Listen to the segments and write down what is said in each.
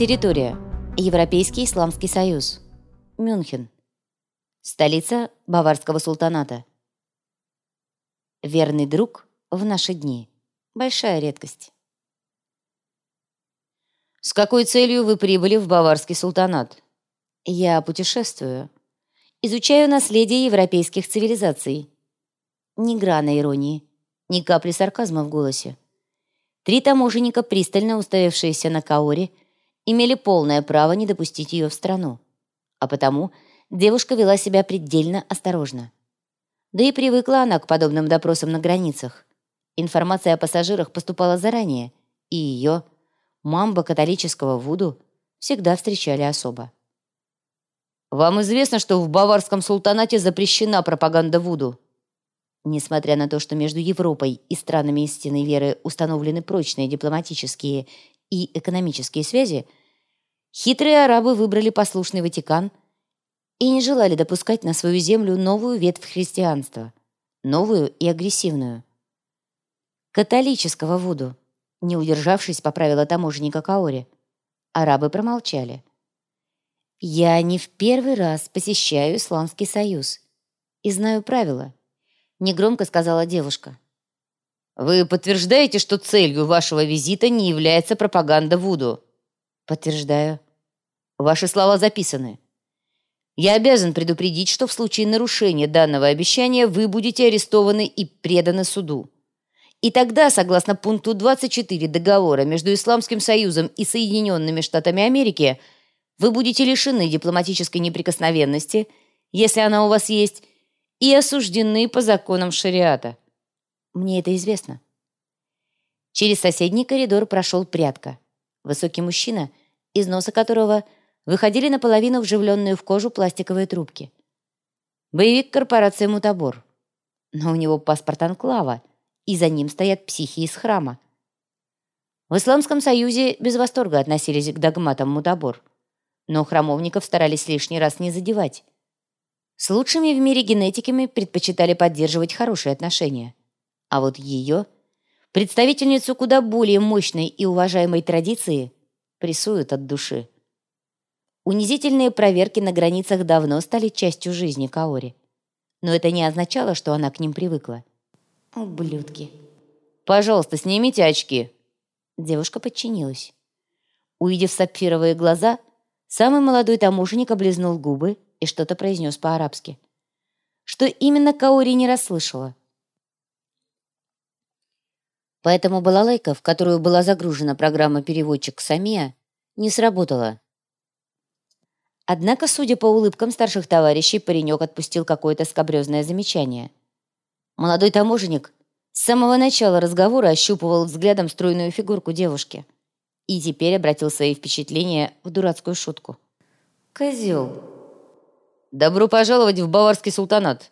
Территория. Европейский Исламский Союз. Мюнхен. Столица Баварского султаната. Верный друг в наши дни. Большая редкость. С какой целью вы прибыли в Баварский султанат? Я путешествую. Изучаю наследие европейских цивилизаций. Ни грана иронии, ни капли сарказма в голосе. Три таможенника, пристально уставившиеся на Каори, имели полное право не допустить ее в страну. А потому девушка вела себя предельно осторожно. Да и привыкла она к подобным допросам на границах. Информация о пассажирах поступала заранее, и ее, мамба католического Вуду, всегда встречали особо. «Вам известно, что в Баварском султанате запрещена пропаганда Вуду?» Несмотря на то, что между Европой и странами истинной веры установлены прочные дипломатические и экономические связи, хитрые арабы выбрали послушный Ватикан и не желали допускать на свою землю новую ветвь христианства, новую и агрессивную. Католического Вуду, не удержавшись, поправила таможенника Каори. Арабы промолчали. «Я не в первый раз посещаю Исламский Союз и знаю правила», негромко сказала девушка. «Вы подтверждаете, что целью вашего визита не является пропаганда Вуду?» «Подтверждаю». «Ваши слова записаны. Я обязан предупредить, что в случае нарушения данного обещания вы будете арестованы и преданы суду. И тогда, согласно пункту 24 договора между Исламским Союзом и Соединенными Штатами Америки, вы будете лишены дипломатической неприкосновенности, если она у вас есть, и осуждены по законам шариата. Мне это известно. Через соседний коридор прошел прятка. Высокий мужчина, из носа которого выходили наполовину вживленные в кожу пластиковые трубки. Боевик корпорации «Мутабор». Но у него паспорт Анклава, и за ним стоят психи из храма. В Исламском Союзе без восторга относились к догматам Мутабор, но храмовников старались лишний раз не задевать. С лучшими в мире генетиками предпочитали поддерживать хорошие отношения. А вот ее, представительницу куда более мощной и уважаемой традиции, прессуют от души. Унизительные проверки на границах давно стали частью жизни Каори. Но это не означало, что она к ним привыкла. Ублюдки. «Пожалуйста, снимите очки». Девушка подчинилась. Увидев сапфировые глаза, самый молодой таможенник облизнул губы и что-то произнес по-арабски. Что именно Каори не расслышала. Поэтому балалайка, в которую была загружена программа-переводчик Самия, не сработала. Однако, судя по улыбкам старших товарищей, паренек отпустил какое-то скобрезное замечание. Молодой таможенник с самого начала разговора ощупывал взглядом стройную фигурку девушки и теперь обратил свои впечатления в дурацкую шутку. «Козел!» «Добро пожаловать в Баварский султанат!»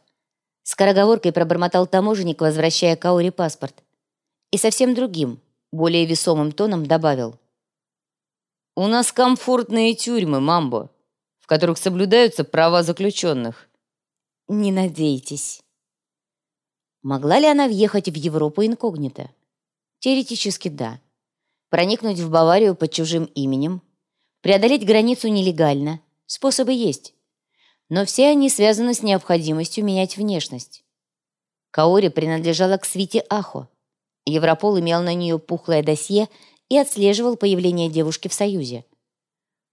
Скороговоркой пробормотал таможенник, возвращая Каури паспорт. И совсем другим, более весомым тоном добавил. «У нас комфортные тюрьмы, мамбо, в которых соблюдаются права заключенных». «Не надейтесь». Могла ли она въехать в Европу инкогнито? Теоретически да. Проникнуть в Баварию под чужим именем, преодолеть границу нелегально. Способы есть но все они связаны с необходимостью менять внешность. Каори принадлежала к свите Ахо. Европол имел на нее пухлое досье и отслеживал появление девушки в Союзе.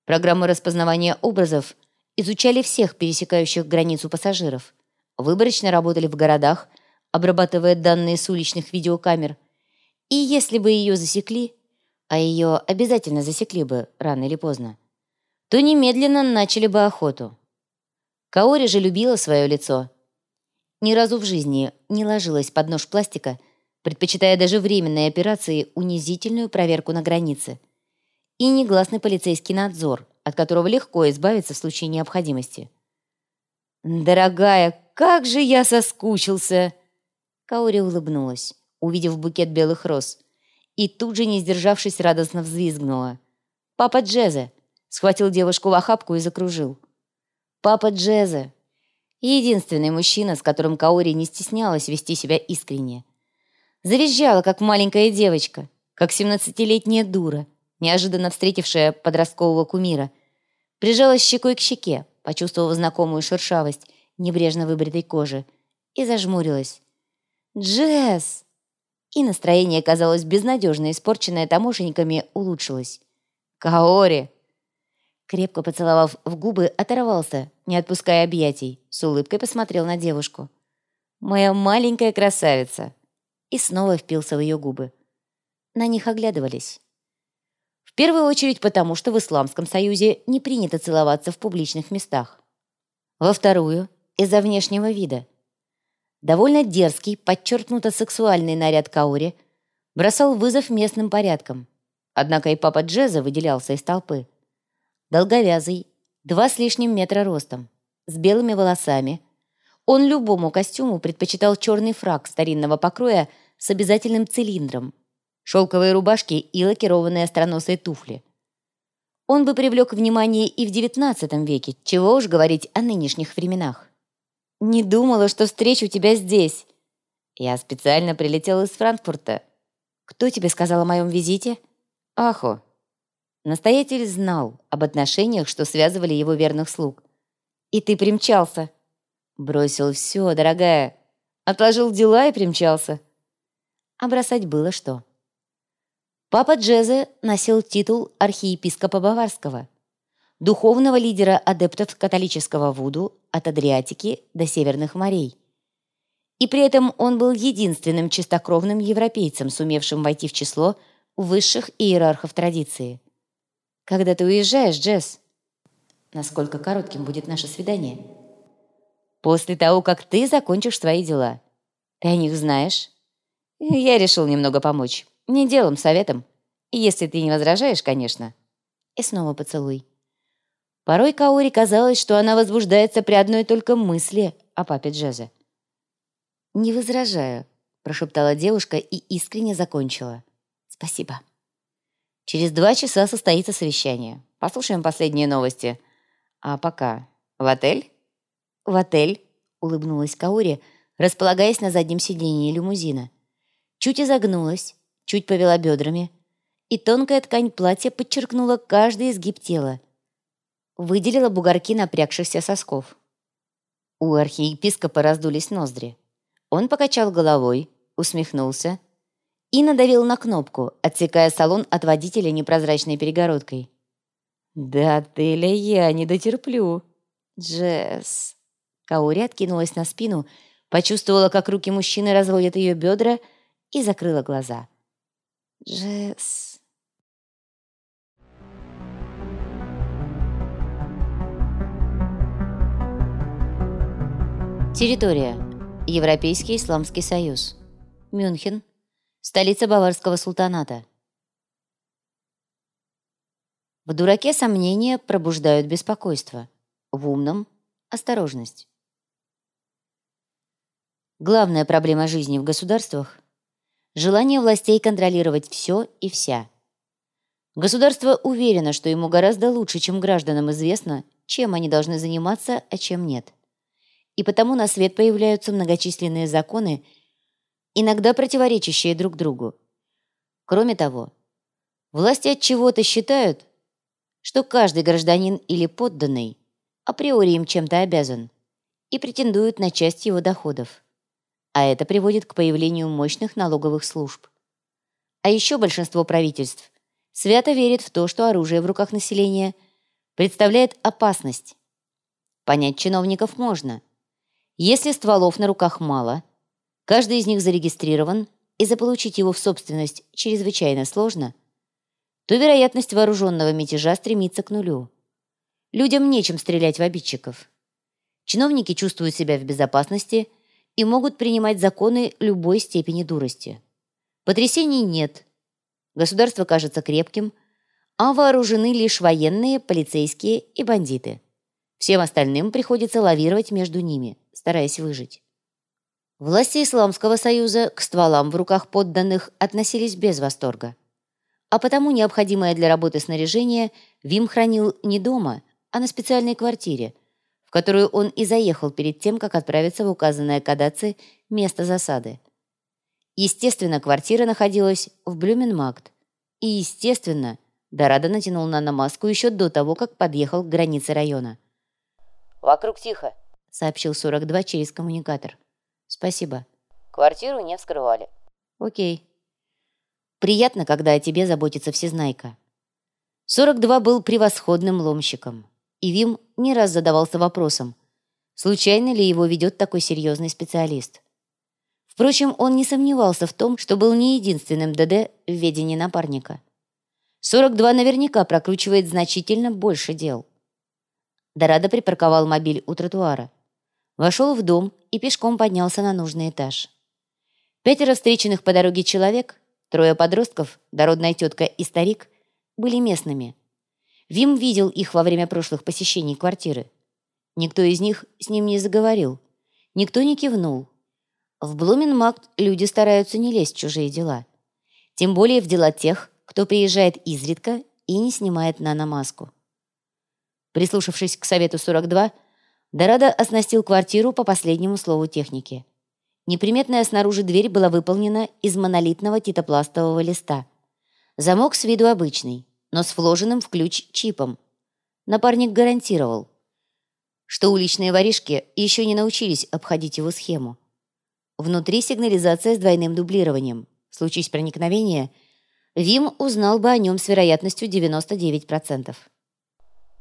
Программы распознавания образов изучали всех пересекающих границу пассажиров, выборочно работали в городах, обрабатывая данные с уличных видеокамер. И если бы ее засекли, а ее обязательно засекли бы рано или поздно, то немедленно начали бы охоту. Каори же любила свое лицо. Ни разу в жизни не ложилась под нож пластика, предпочитая даже временной операции унизительную проверку на границе. И негласный полицейский надзор, от которого легко избавиться в случае необходимости. «Дорогая, как же я соскучился!» Каори улыбнулась, увидев букет белых роз, и тут же, не сдержавшись, радостно взвизгнула. «Папа Джезе!» схватил девушку в охапку и закружил. Папа Джеза. Единственный мужчина, с которым Каори не стеснялась вести себя искренне. Завизжала, как маленькая девочка, как семнадцатилетняя дура, неожиданно встретившая подросткового кумира, прижалась щекой к щеке, почувствовав знакомую шершавость небрежно выбритой кожи, и зажмурилась. «Джесс!» И настроение, казалось безнадежно испорченное таможенниками, улучшилось. «Каори!» Крепко поцеловав в губы, оторвался, не отпуская объятий, с улыбкой посмотрел на девушку. «Моя маленькая красавица!» И снова впился в ее губы. На них оглядывались. В первую очередь потому, что в Исламском Союзе не принято целоваться в публичных местах. Во вторую – из-за внешнего вида. Довольно дерзкий, подчеркнуто сексуальный наряд Каори бросал вызов местным порядкам. Однако и папа Джеза выделялся из толпы. Долговязый, два с лишним метра ростом, с белыми волосами. Он любому костюму предпочитал черный фраг старинного покроя с обязательным цилиндром, шелковые рубашки и лакированные остроносые туфли. Он бы привлек внимание и в XIX веке, чего уж говорить о нынешних временах. «Не думала, что встречу тебя здесь. Я специально прилетел из Франкфурта. Кто тебе сказал о моем визите?» «Ахо, Настоятель знал об отношениях, что связывали его верных слуг. «И ты примчался!» «Бросил все, дорогая. Отложил дела и примчался». А бросать было что. Папа Джезе носил титул архиепископа Баварского, духовного лидера адептов католического Вуду от Адриатики до Северных морей. И при этом он был единственным чистокровным европейцем, сумевшим войти в число высших иерархов традиции. Когда ты уезжаешь, Джесс? Насколько коротким будет наше свидание? После того, как ты закончишь свои дела. Ты о них знаешь? Я решил немного помочь. Не делом, советом. Если ты не возражаешь, конечно. И снова поцелуй. Порой Каори казалось, что она возбуждается при одной только мысли о папе Джезе. «Не возражаю», — прошептала девушка и искренне закончила. «Спасибо». Через два часа состоится совещание. Послушаем последние новости. А пока... В отель? В отель, улыбнулась Каори, располагаясь на заднем сиденье лимузина. Чуть изогнулась, чуть повела бедрами, и тонкая ткань платья подчеркнула каждый изгиб тела. Выделила бугорки напрягшихся сосков. У архиепископа раздулись ноздри. Он покачал головой, усмехнулся и надавил на кнопку, отсекая салон от водителя непрозрачной перегородкой. «До отеля я не дотерплю. Джесс». Каори откинулась на спину, почувствовала, как руки мужчины разводят ее бедра и закрыла глаза. «Джесс...» Территория. Европейский Исламский Союз. Мюнхен, столица Баварского султаната. В дураке сомнения пробуждают беспокойство, в умном – осторожность. Главная проблема жизни в государствах – желание властей контролировать все и вся. Государство уверено, что ему гораздо лучше, чем гражданам известно, чем они должны заниматься, а чем нет. И потому на свет появляются многочисленные законы, иногда противоречащие друг другу. Кроме того, власти от чего-то считают, что каждый гражданин или подданный априори им чем-то обязан и претендуют на часть его доходов. А это приводит к появлению мощных налоговых служб. А еще большинство правительств свято верит в то, что оружие в руках населения представляет опасность. Понять чиновников можно. Если стволов на руках мало – Каждый из них зарегистрирован, и заполучить его в собственность чрезвычайно сложно, то вероятность вооруженного мятежа стремится к нулю. Людям нечем стрелять в обидчиков. Чиновники чувствуют себя в безопасности и могут принимать законы любой степени дурости. Потрясений нет. Государство кажется крепким, а вооружены лишь военные, полицейские и бандиты. Всем остальным приходится лавировать между ними, стараясь выжить. Власти Исламского Союза к стволам в руках подданных относились без восторга. А потому необходимое для работы снаряжение Вим хранил не дома, а на специальной квартире, которую он и заехал перед тем, как отправиться в указанное Кадаци место засады. Естественно, квартира находилась в Блюменмагд. И, естественно, Дорадо натянул наномаску еще до того, как подъехал к границе района. «Вокруг тихо», — сообщил 42 через коммуникатор. «Спасибо». «Квартиру не вскрывали». «Окей». «Приятно, когда о тебе заботится всезнайка». 42 был превосходным ломщиком, и Вим не раз задавался вопросом, случайно ли его ведет такой серьезный специалист. Впрочем, он не сомневался в том, что был не единственным ДД в ведении напарника. 42 наверняка прокручивает значительно больше дел. Дорадо припарковал мобиль у тротуара. Вошел в дом и пешком поднялся на нужный этаж. Пятеро встреченных по дороге человек, трое подростков, дородная тетка и старик, были местными. Вим видел их во время прошлых посещений квартиры. Никто из них с ним не заговорил. Никто не кивнул. В Блуменмакт люди стараются не лезть в чужие дела. Тем более в дела тех, кто приезжает изредка и не снимает наномаску. Прислушавшись к совету 42, Дорадо оснастил квартиру по последнему слову техники. Неприметная снаружи дверь была выполнена из монолитного титопластового листа. Замок с виду обычный, но с вложенным в ключ чипом. Напарник гарантировал, что уличные воришки еще не научились обходить его схему. Внутри сигнализация с двойным дублированием. Случись проникновение – Вим узнал бы о нем с вероятностью 99%.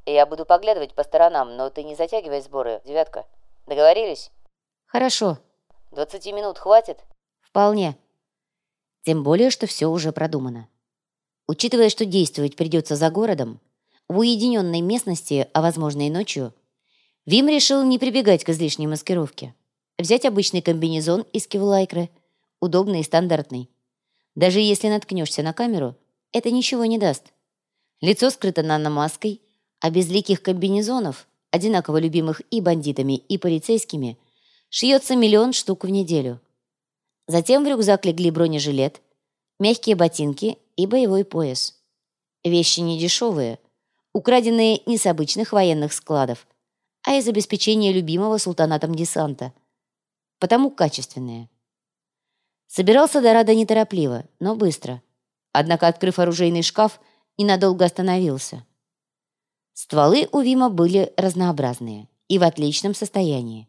«Я буду поглядывать по сторонам, но ты не затягивай сборы, девятка. Договорились?» «Хорошо». «Двадцати минут хватит?» «Вполне». Тем более, что все уже продумано. Учитывая, что действовать придется за городом, в уединенной местности, а возможно и ночью, Вим решил не прибегать к излишней маскировке. Взять обычный комбинезон из кевлайкры, удобный и стандартный, даже если наткнешься на камеру, это ничего не даст. Лицо скрыто наномаской, а безликих комбинезонов, одинаково любимых и бандитами, и полицейскими, шьется миллион штук в неделю. Затем в рюкзак легли бронежилет, мягкие ботинки и боевой пояс. Вещи не дешевые, украденные не с обычных военных складов, а из обеспечения любимого султанатом десанта. Потому качественные. Собирался Дорадо неторопливо, но быстро. Однако, открыв оружейный шкаф, ненадолго остановился. Стволы у Вима были разнообразные и в отличном состоянии.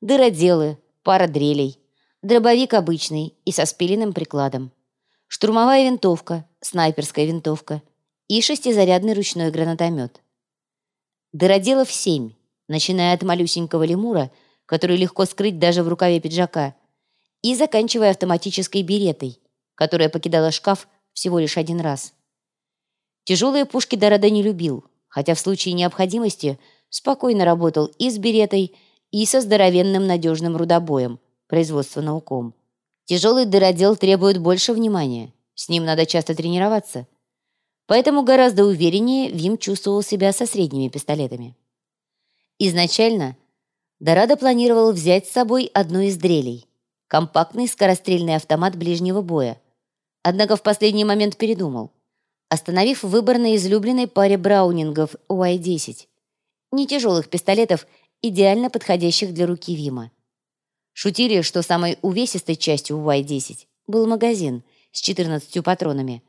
Дыроделы, пара дрелей, дробовик обычный и со спиленным прикладом, штурмовая винтовка, снайперская винтовка и шестизарядный ручной гранатомет. Дыроделов семь, начиная от малюсенького лемура, который легко скрыть даже в рукаве пиджака – и заканчивая автоматической беретой, которая покидала шкаф всего лишь один раз. Тяжелые пушки Дорода не любил, хотя в случае необходимости спокойно работал и с беретой, и со здоровенным надежным рудобоем, производства науком. Тяжелый дыродел требует больше внимания, с ним надо часто тренироваться. Поэтому гораздо увереннее Вим чувствовал себя со средними пистолетами. Изначально Дорадо планировал взять с собой одну из дрелей, компактный скорострельный автомат ближнего боя. Однако в последний момент передумал, остановив выбор на излюбленной паре браунингов Y-10. Не тяжелых пистолетов, идеально подходящих для руки Вима. Шутили, что самой увесистой частью Y-10 был магазин с 14 патронами.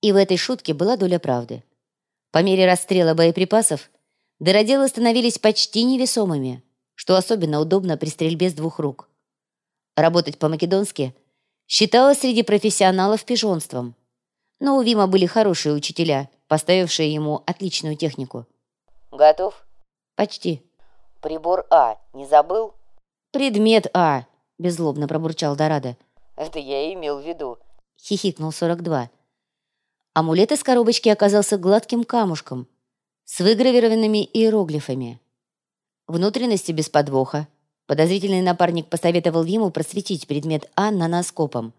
И в этой шутке была доля правды. По мере расстрела боеприпасов дыроделы становились почти невесомыми, что особенно удобно при стрельбе с двух рук. Работать по-македонски считалось среди профессионалов пижонством. Но у Вима были хорошие учителя, поставившие ему отличную технику. «Готов?» «Почти». «Прибор А. Не забыл?» «Предмет А», — беззлобно пробурчал Дорадо. «Это я и имел в виду», — хихикнул 42. Амулет из коробочки оказался гладким камушком с выгравированными иероглифами. Внутренности без подвоха, Подозрительный напарник посоветовал ему просветить предмет А наноскопом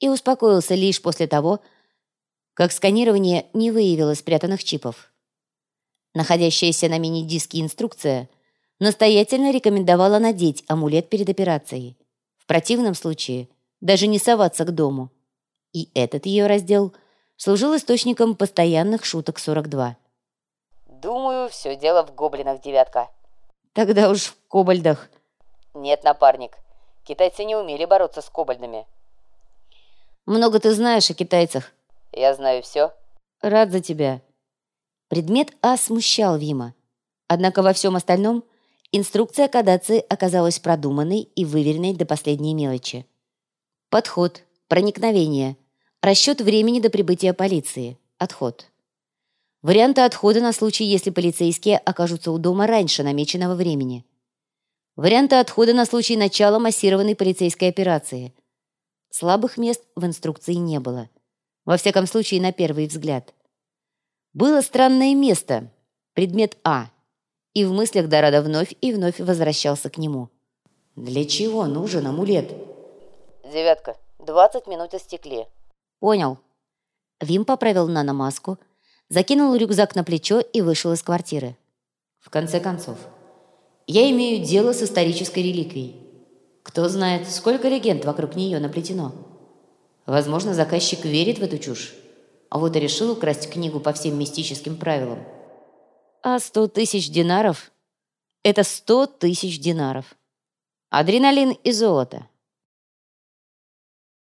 и успокоился лишь после того, как сканирование не выявило спрятанных чипов. Находящаяся на мини-диске инструкция настоятельно рекомендовала надеть амулет перед операцией. В противном случае даже не соваться к дому. И этот ее раздел служил источником постоянных шуток 42. «Думаю, все дело в гоблинах, девятка». «Тогда уж в кобальдах», «Нет, напарник, китайцы не умели бороться с кобальдами». «Много ты знаешь о китайцах». «Я знаю все». Рад за тебя». Предмет А смущал Вима. Однако во всем остальном инструкция кадации оказалась продуманной и выверенной до последней мелочи. Подход, проникновение, расчет времени до прибытия полиции, отход. Варианты отхода на случай, если полицейские окажутся у дома раньше намеченного времени. Варианты отхода на случай начала массированной полицейской операции. Слабых мест в инструкции не было. Во всяком случае, на первый взгляд. Было странное место, предмет А, и в мыслях Дорадо вновь и вновь возвращался к нему. Для чего нужен амулет? Девятка. Двадцать минут истекли. Понял. Вим поправил наномаску, закинул рюкзак на плечо и вышел из квартиры. В конце концов, я имею дело с исторической реликвией. Кто знает, сколько легенд вокруг нее наплетено. Возможно, заказчик верит в эту чушь, а вот и решил украсть книгу по всем мистическим правилам. А сто тысяч динаров – это сто тысяч динаров. Адреналин и золото.